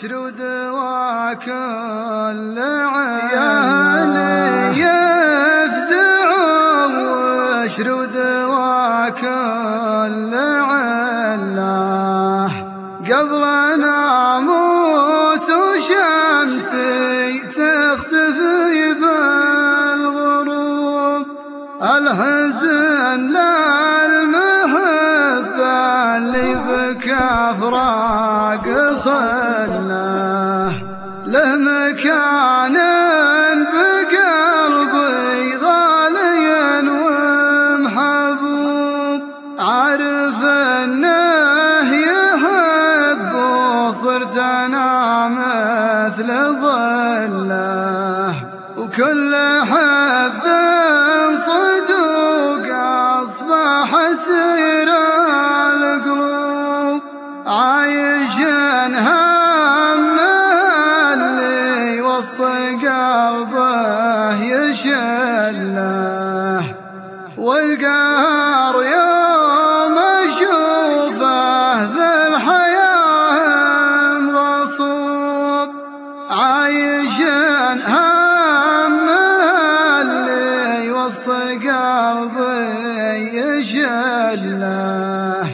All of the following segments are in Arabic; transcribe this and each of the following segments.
واشرد وكل يا هلي يفزعوا واشرد وكل علاح قبل ان أموت وشمسي تختفي بالغروب. الحزن للمحبة اللي بكى فراق وكل حب صدوق أصبح سير القلوب. عايش هم اللي وسط قلبه يشله. والقهر يوم أشوفه في الحياة مغصوب. عايش قلبي يشله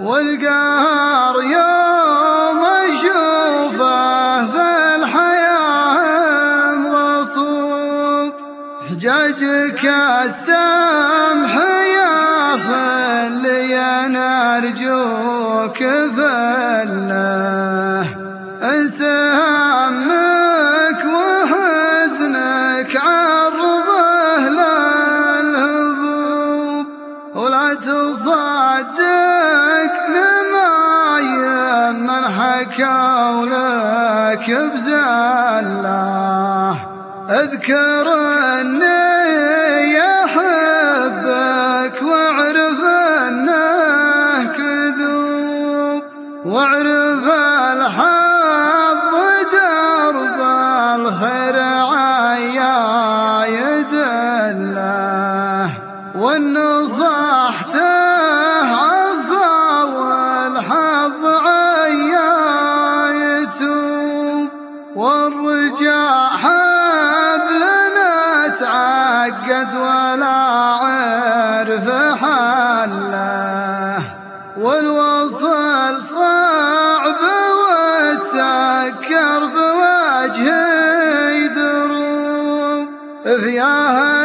والقهر يوم اشوفه في الحياة مغصوب حجاجك السمح يا خلي أنا ارجوك فله لك بزله اذكر اني يحبك واعرف أنه كذوب واعرف الحظ درب الخير عيا يدله والنصحته عصا حقت ولا عرف حله والوصل صعب وتسكر بوجهي دروب فياها